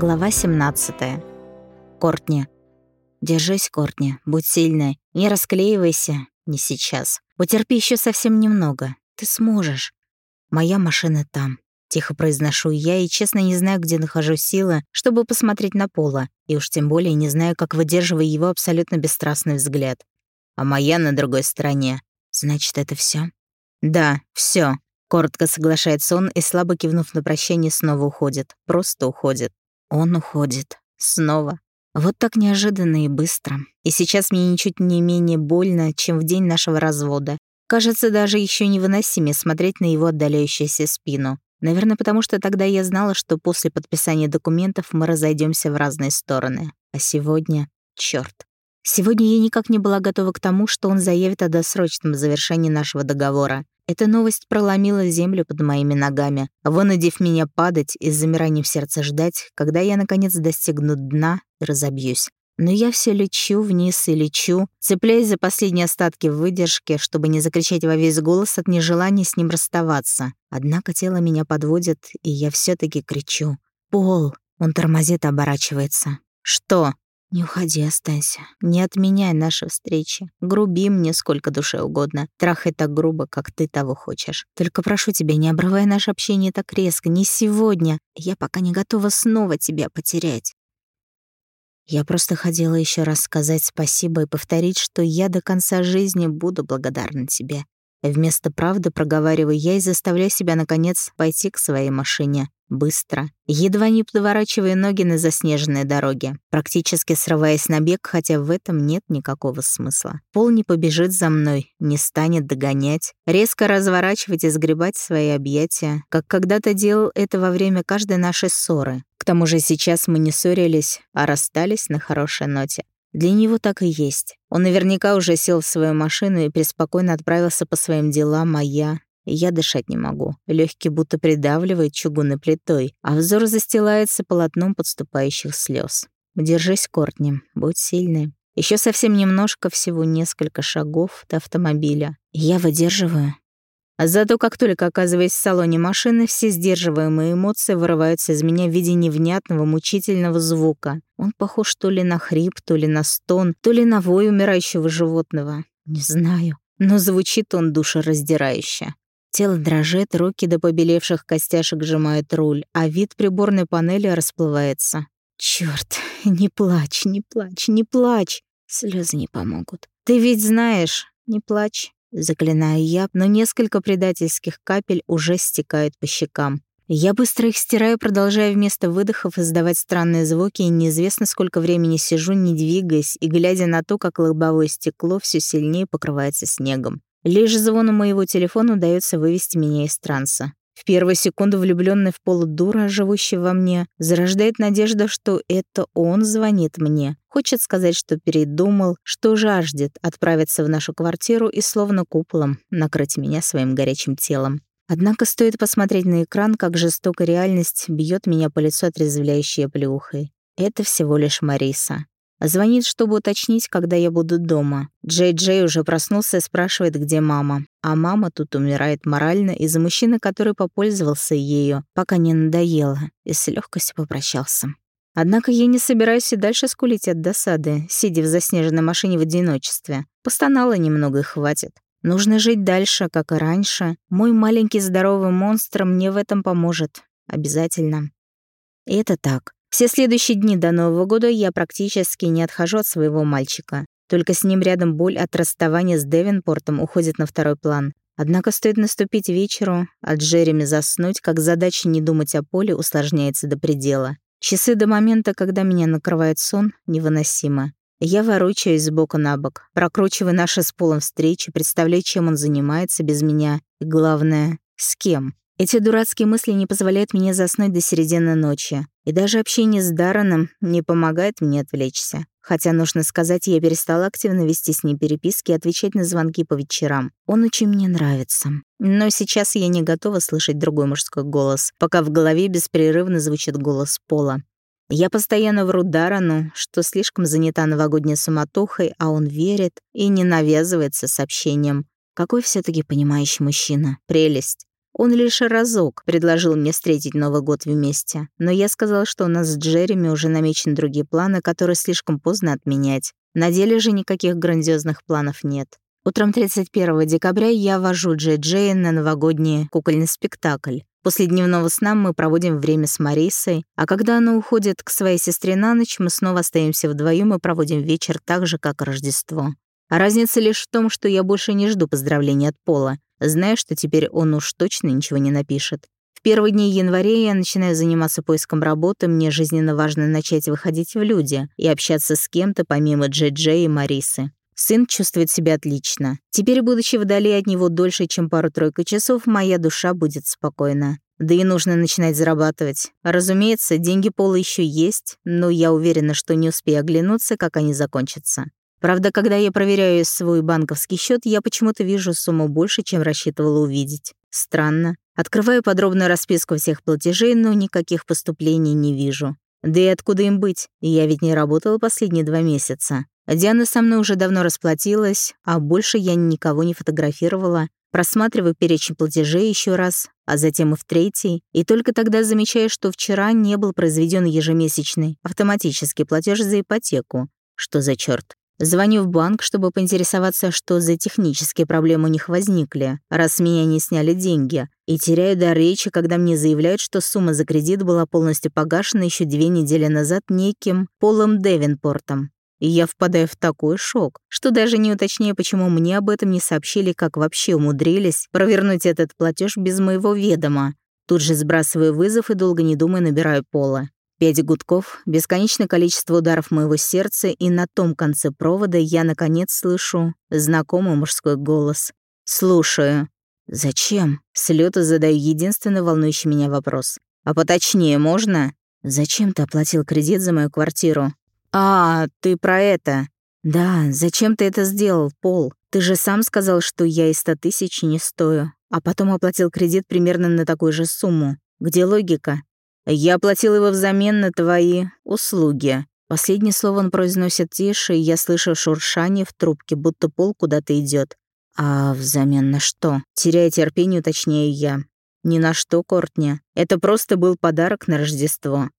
Глава 17. Кортни. Держись, Кортни, будь сильной. Не расклеивайся. Не сейчас. Потерпи еще совсем немного. Ты сможешь. Моя машина там. Тихо произношу я и честно не знаю, где нахожу силы, чтобы посмотреть на Пола, и уж тем более не знаю, как выдерживаю его абсолютно бесстрастный взгляд. А моя на другой стороне. Значит, это все? Да, все. Коротко соглашается он и, слабо кивнув на прощание, снова уходит. Просто уходит. Он уходит. Снова. Вот так неожиданно и быстро. И сейчас мне ничуть не менее больно, чем в день нашего развода. Кажется, даже еще невыносимее смотреть на его отдаляющуюся спину. Наверное, потому что тогда я знала, что после подписания документов мы разойдемся в разные стороны. А сегодня... чёрт. Сегодня я никак не была готова к тому, что он заявит о досрочном завершении нашего договора. Эта новость проломила землю под моими ногами, вынудив меня падать и с замиранием сердца ждать, когда я, наконец, достигну дна и разобьюсь. Но я все лечу вниз и лечу, цепляясь за последние остатки выдержки, чтобы не закричать во весь голос от нежелания с ним расставаться. Однако тело меня подводит, и я все таки кричу. «Пол!» Он тормозит оборачивается. «Что?» «Не уходи, останься. Не отменяй наши встречи. Груби мне сколько душе угодно. Трахай так грубо, как ты того хочешь. Только прошу тебя, не обрывай наше общение так резко. Не сегодня. Я пока не готова снова тебя потерять». Я просто хотела еще раз сказать спасибо и повторить, что я до конца жизни буду благодарна тебе. Вместо правды проговариваю я и заставляю себя, наконец, пойти к своей машине. Быстро, едва не подворачивая ноги на заснеженной дороге, практически срываясь на бег, хотя в этом нет никакого смысла. Пол не побежит за мной, не станет догонять, резко разворачивать и сгребать свои объятия, как когда-то делал это во время каждой нашей ссоры. К тому же сейчас мы не ссорились, а расстались на хорошей ноте. Для него так и есть. Он наверняка уже сел в свою машину и преспокойно отправился по своим делам, а я я дышать не могу. Легкий будто придавливает чугунной плитой, а взор застилается полотном подступающих слез. Держись, Кортни, будь сильной. Еще совсем немножко, всего несколько шагов до автомобиля. Я выдерживаю. Зато как только оказываюсь в салоне машины, все сдерживаемые эмоции вырываются из меня в виде невнятного, мучительного звука. Он похож то ли на хрип, то ли на стон, то ли на вой умирающего животного. Не знаю, но звучит он душераздирающе. Тело дрожит, руки до побелевших костяшек сжимают руль, а вид приборной панели расплывается. Чёрт, не плачь, не плачь, не плачь. Слезы не помогут. Ты ведь знаешь, не плачь. Заклинаю я, но несколько предательских капель уже стекают по щекам. Я быстро их стираю, продолжая вместо выдохов издавать странные звуки, и неизвестно, сколько времени сижу, не двигаясь, и глядя на то, как лобовое стекло все сильнее покрывается снегом. Лишь звону моего телефона удается вывести меня из транса. В первую секунду влюбленный в полу дура, живущий во мне, зарождает надежда, что это он звонит мне. Хочет сказать, что передумал, что жаждет отправиться в нашу квартиру и словно куполом накрыть меня своим горячим телом. Однако стоит посмотреть на экран, как жестокая реальность бьет меня по лицу отрезвляющей плюхой. Это всего лишь Мариса. Звонит, чтобы уточнить, когда я буду дома. Джей-Джей уже проснулся и спрашивает, где мама. А мама тут умирает морально из-за мужчины, который попользовался ею, пока не надоело, и с легкостью попрощался. Однако я не собираюсь и дальше скулить от досады, сидя в заснеженной машине в одиночестве. Постонала немного и хватит. Нужно жить дальше, как и раньше. Мой маленький здоровый монстр мне в этом поможет. Обязательно. И это так. Все следующие дни до Нового года я практически не отхожу от своего мальчика. Только с ним рядом боль от расставания с Девинпортом уходит на второй план. Однако стоит наступить вечеру, а Джереми заснуть, как задача не думать о поле усложняется до предела. Часы до момента, когда меня накрывает сон, невыносимо. Я ворочаюсь с бока на бок, прокручиваю наши с Полом встречи, представляю, чем он занимается без меня, и главное, с кем. Эти дурацкие мысли не позволяют мне заснуть до середины ночи. И даже общение с Дарреном не помогает мне отвлечься. Хотя, нужно сказать, я перестала активно вести с ним переписки и отвечать на звонки по вечерам. Он очень мне нравится. Но сейчас я не готова слышать другой мужской голос, пока в голове беспрерывно звучит голос Пола. Я постоянно вру Дарану, что слишком занята новогодней суматохой, а он верит и не навязывается сообщением. Какой все таки понимающий мужчина. Прелесть. Он лишь разок предложил мне встретить Новый год вместе, но я сказала, что у нас с Джереми уже намечены другие планы, которые слишком поздно отменять. На деле же никаких грандиозных планов нет. Утром 31 декабря я вожу Джей Джей на новогодний кукольный спектакль. После дневного сна мы проводим время с Марисой, а когда она уходит к своей сестре на ночь, мы снова остаемся вдвоем и проводим вечер так же, как Рождество. А разница лишь в том, что я больше не жду поздравлений от Пола, зная, что теперь он уж точно ничего не напишет. В первые дни января я начинаю заниматься поиском работы, мне жизненно важно начать выходить в люди и общаться с кем-то помимо Джей-Джей и Марисы. Сын чувствует себя отлично. Теперь, будучи вдали от него дольше, чем пару-тройку часов, моя душа будет спокойна. Да и нужно начинать зарабатывать. Разумеется, деньги Пола еще есть, но я уверена, что не успею оглянуться, как они закончатся. Правда, когда я проверяю свой банковский счет, я почему-то вижу сумму больше, чем рассчитывала увидеть. Странно. Открываю подробную расписку всех платежей, но никаких поступлений не вижу. Да и откуда им быть? Я ведь не работала последние два месяца. Диана со мной уже давно расплатилась, а больше я никого не фотографировала. Просматриваю перечень платежей еще раз, а затем и в третий, и только тогда замечаю, что вчера не был произведен ежемесячный автоматический платеж за ипотеку. Что за черт? Звоню в банк, чтобы поинтересоваться, что за технические проблемы у них возникли, раз меня не сняли деньги, и теряю до речи, когда мне заявляют, что сумма за кредит была полностью погашена еще две недели назад неким Полом Девинпортом. И я впадаю в такой шок, что даже не уточняю, почему мне об этом не сообщили, как вообще умудрились провернуть этот платеж без моего ведома. Тут же сбрасываю вызов и долго не думая набираю Пола. Пять гудков, бесконечное количество ударов моего сердца, и на том конце провода я, наконец, слышу знакомый мужской голос. «Слушаю». «Зачем?» С задаю единственный волнующий меня вопрос. «А поточнее можно?» «Зачем ты оплатил кредит за мою квартиру?» «А, ты про это?» «Да, зачем ты это сделал, Пол? Ты же сам сказал, что я и ста тысяч не стою, а потом оплатил кредит примерно на такую же сумму. Где логика?» «Я оплатил его взамен на твои услуги». Последнее слово он произносит тише, и я слышу шуршание в трубке, будто Пол куда-то идет. «А взамен на что?» Теряя терпение, уточняю я. «Ни на что, Кортни. Это просто был подарок на Рождество».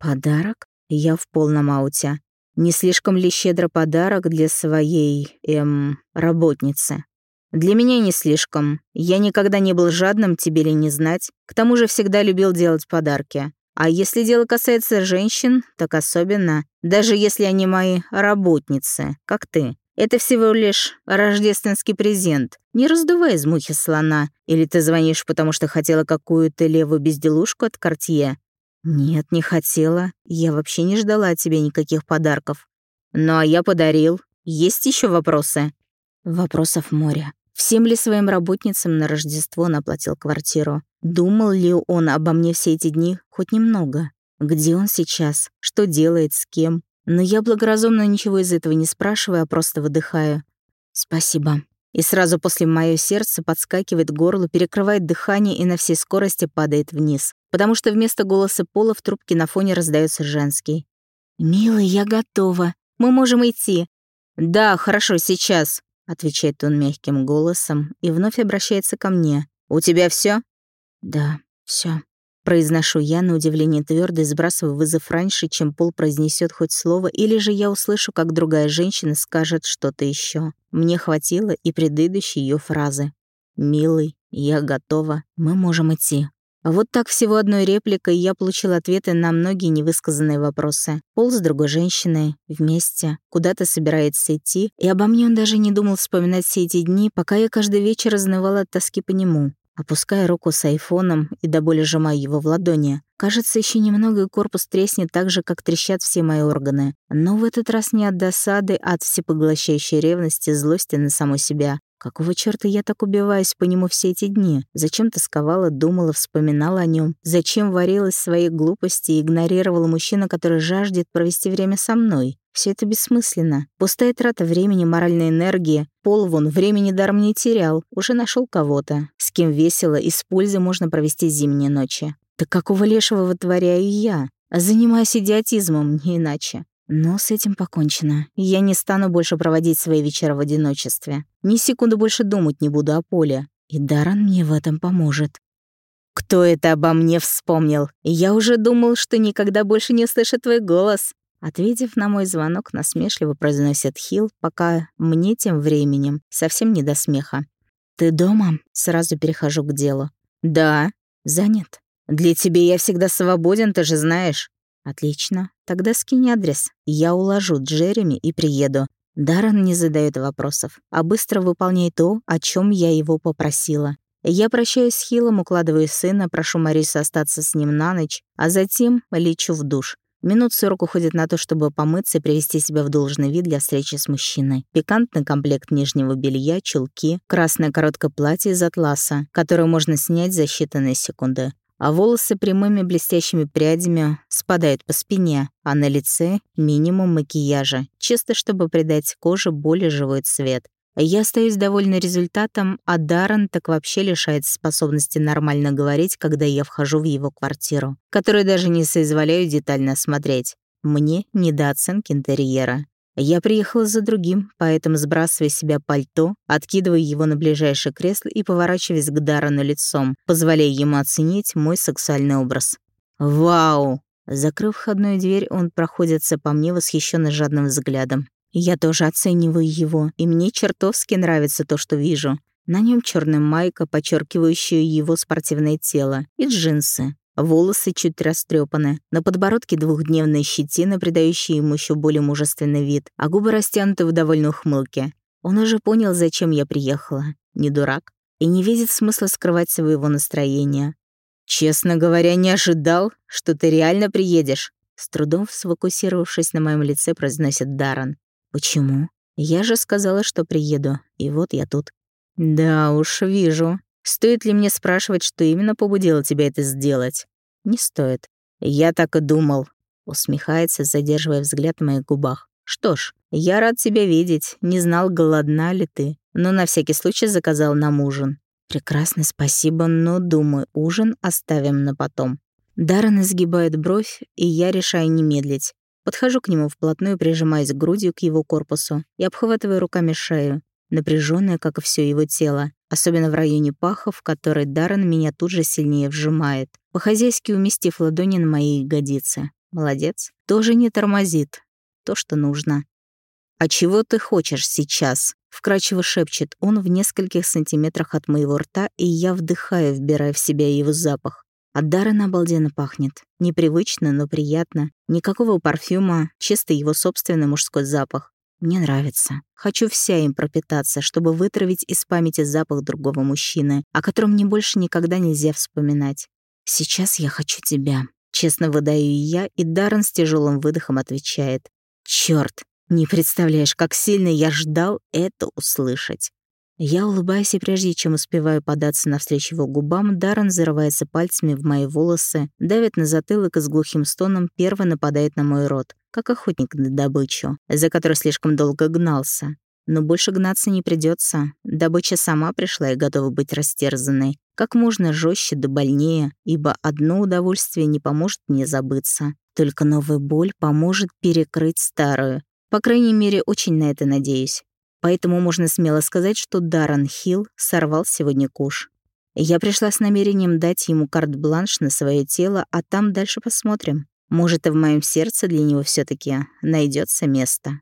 «Подарок?» Я в полном ауте. Не слишком ли щедро подарок для своей, эм, работницы? Для меня не слишком. Я никогда не был жадным, тебе ли не знать. К тому же всегда любил делать подарки. А если дело касается женщин, так особенно, даже если они мои работницы, как ты. Это всего лишь рождественский презент. Не раздувай из мухи слона. Или ты звонишь, потому что хотела какую-то левую безделушку от Кортье. «Нет, не хотела. Я вообще не ждала от тебя никаких подарков. Ну, а я подарил. Есть еще вопросы?» Вопросов море. Всем ли своим работницам на Рождество наплатил квартиру? Думал ли он обо мне все эти дни хоть немного? Где он сейчас? Что делает, с кем? Но я благоразумно ничего из этого не спрашиваю, а просто выдыхаю. «Спасибо». И сразу после моё сердце подскакивает к горлу, перекрывает дыхание и на всей скорости падает вниз потому что вместо голоса Пола в трубке на фоне раздается женский. «Милый, я готова. Мы можем идти». «Да, хорошо, сейчас», — отвечает он мягким голосом и вновь обращается ко мне. «У тебя все? «Да, все. Произношу я на удивление твердо и сбрасываю вызов раньше, чем Пол произнесет хоть слово, или же я услышу, как другая женщина скажет что-то еще. Мне хватило и предыдущей ее фразы. «Милый, я готова. Мы можем идти». Вот так всего одной репликой я получил ответы на многие невысказанные вопросы. Пол с другой женщиной, вместе, куда-то собирается идти, и обо мне он даже не думал вспоминать все эти дни, пока я каждый вечер изнывала от тоски по нему. Опуская руку с айфоном и до боли сжимая его в ладони. Кажется, еще немного и корпус треснет так же, как трещат все мои органы. Но в этот раз не от досады, а от всепоглощающей ревности, злости на саму себя. Какого чёрта я так убиваюсь по нему все эти дни? Зачем тосковала, думала, вспоминала о нем? Зачем варилась в своей глупости и игнорировала мужчину, который жаждет провести время со мной? Все это бессмысленно. Пустая трата времени, моральной энергии. Пол вон времени даром не терял. Уже нашел кого-то. С кем весело и с пользой можно провести зимние ночи. Так какого лешего вытворяю я? Занимаюсь идиотизмом, не иначе. Но с этим покончено. Я не стану больше проводить свои вечера в одиночестве. Ни секунды больше думать не буду о Поле. И Даран мне в этом поможет. «Кто это обо мне вспомнил? Я уже думал, что никогда больше не услышу твой голос». Ответив на мой звонок, насмешливо произносит Хилл, пока мне тем временем совсем не до смеха. «Ты дома?» Сразу перехожу к делу. «Да». «Занят?» «Для тебя я всегда свободен, ты же знаешь». «Отлично. Тогда скинь адрес. Я уложу Джереми и приеду. Даррен не задает вопросов, а быстро выполняет то, о чем я его попросила. Я прощаюсь с Хилом, укладываю сына, прошу Марису остаться с ним на ночь, а затем лечу в душ. Минут сорок уходит на то, чтобы помыться и привести себя в должный вид для встречи с мужчиной. Пикантный комплект нижнего белья, чулки, красное короткое платье из атласа, которое можно снять за считанные секунды а волосы прямыми блестящими прядями спадают по спине, а на лице минимум макияжа, чисто чтобы придать коже более живой цвет. Я остаюсь довольна результатом, а Даррен так вообще лишается способности нормально говорить, когда я вхожу в его квартиру, которую даже не соизволяю детально осмотреть. Мне не до оценки интерьера. Я приехала за другим, поэтому сбрасывая с себя пальто, откидывая его на ближайшее кресло и поворачиваясь к Даррену лицом, позволяя ему оценить мой сексуальный образ. «Вау!» Закрыв входную дверь, он проходится по мне восхищенно жадным взглядом. Я тоже оцениваю его, и мне чертовски нравится то, что вижу. На нем черная майка, подчеркивающая его спортивное тело, и джинсы. Волосы чуть растрепаны, на подбородке двухдневная щетина, придающая ему еще более мужественный вид, а губы растянуты в довольной ухмылке. Он уже понял, зачем я приехала. Не дурак. И не видит смысла скрывать своего настроения. «Честно говоря, не ожидал, что ты реально приедешь», с трудом сфокусировавшись на моем лице, произносит Даррен. «Почему? Я же сказала, что приеду, и вот я тут». «Да уж, вижу. Стоит ли мне спрашивать, что именно побудило тебя это сделать? Не стоит. Я так и думал. Усмехается, задерживая взгляд на моих губах. Что ж, я рад тебя видеть. Не знал, голодна ли ты. Но на всякий случай заказал нам ужин. Прекрасно, спасибо, но, думаю, ужин оставим на потом. Даррен изгибает бровь, и я решаю не медлить. Подхожу к нему вплотную, прижимаясь грудью к его корпусу и обхватываю руками шею напряженное, как и все его тело, особенно в районе паха, в который Даррен меня тут же сильнее вжимает, по-хозяйски уместив ладони на мои ягодицы. Молодец. Тоже не тормозит. То, что нужно. «А чего ты хочешь сейчас?» — вкрадчиво шепчет он в нескольких сантиметрах от моего рта, и я вдыхаю, вбирая в себя его запах. От Даррена обалденно пахнет. Непривычно, но приятно. Никакого парфюма, чисто его собственный мужской запах. Мне нравится. Хочу вся им пропитаться, чтобы вытравить из памяти запах другого мужчины, о котором мне больше никогда нельзя вспоминать. Сейчас я хочу тебя. Честно выдаю я, и Даррен с тяжелым выдохом отвечает. Черт, не представляешь, как сильно я ждал это услышать. Я улыбаюсь, и прежде чем успеваю податься навстречу его губам, Даррен зарывается пальцами в мои волосы, давит на затылок и с глухим стоном первый нападает на мой рот, как охотник на добычу, за которой слишком долго гнался. Но больше гнаться не придется. Добыча сама пришла и готова быть растерзанной. Как можно жестче да больнее, ибо одно удовольствие не поможет мне забыться. Только новая боль поможет перекрыть старую. По крайней мере, очень на это надеюсь. Поэтому можно смело сказать, что Даррен Хилл сорвал сегодня куш. Я пришла с намерением дать ему карт-бланш на свое тело, а там дальше посмотрим. Может, и в моем сердце для него все таки найдется место.